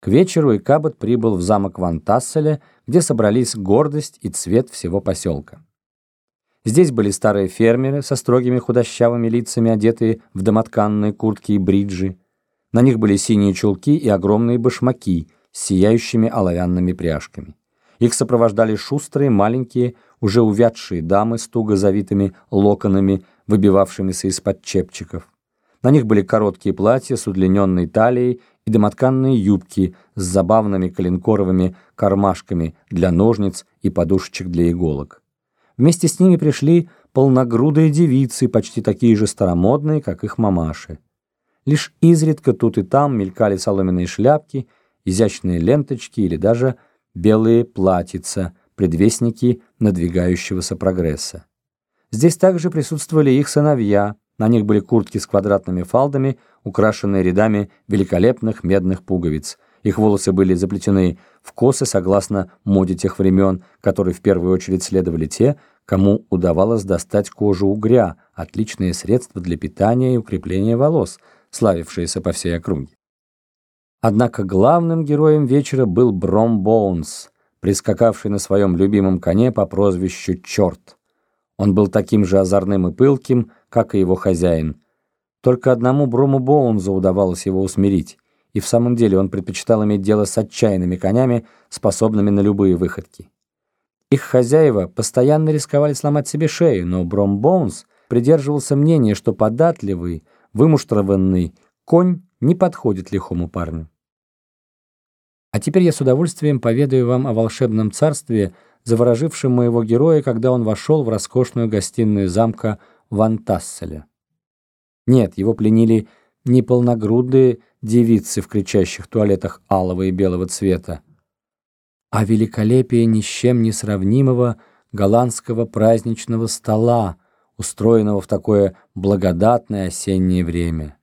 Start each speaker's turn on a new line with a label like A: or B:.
A: К вечеру Икабот прибыл в замок Ван Тасселя, где собрались гордость и цвет всего поселка. Здесь были старые фермеры со строгими худощавыми лицами, одетые в домотканные куртки и бриджи. На них были синие чулки и огромные башмаки с сияющими оловянными пряжками. Их сопровождали шустрые, маленькие, уже увядшие дамы с туго завитыми локонами, выбивавшимися из-под чепчиков. На них были короткие платья с удлиненной талией домотканные юбки с забавными коленкоровыми кармашками для ножниц и подушечек для иголок. Вместе с ними пришли полногрудые девицы, почти такие же старомодные, как их мамаши. Лишь изредка тут и там мелькали соломенные шляпки, изящные ленточки или даже белые платьица, предвестники надвигающегося прогресса. Здесь также присутствовали их сыновья, на них были куртки с квадратными фалдами, украшенные рядами великолепных медных пуговиц. Их волосы были заплетены в косы согласно моде тех времен, которой в первую очередь следовали те, кому удавалось достать кожу угря, отличное средство для питания и укрепления волос, славившееся по всей округе. Однако главным героем вечера был Бром Боунс, прискакавший на своем любимом коне по прозвищу Чёрт. Он был таким же озорным и пылким, как и его хозяин. Только одному Брому Боунзу удавалось его усмирить, и в самом деле он предпочитал иметь дело с отчаянными конями, способными на любые выходки. Их хозяева постоянно рисковали сломать себе шею, но Бром Боунс придерживался мнения, что податливый, вымуштрованный конь не подходит лихому парню. А теперь я с удовольствием поведаю вам о волшебном царстве, заворожившем моего героя, когда он вошел в роскошную гостиную замка Ван Тасселя. Нет, его пленили не полногрудые девицы в кричащих туалетах алого и белого цвета, а великолепие ни с чем не сравнимого голландского праздничного стола, устроенного в такое благодатное осеннее время.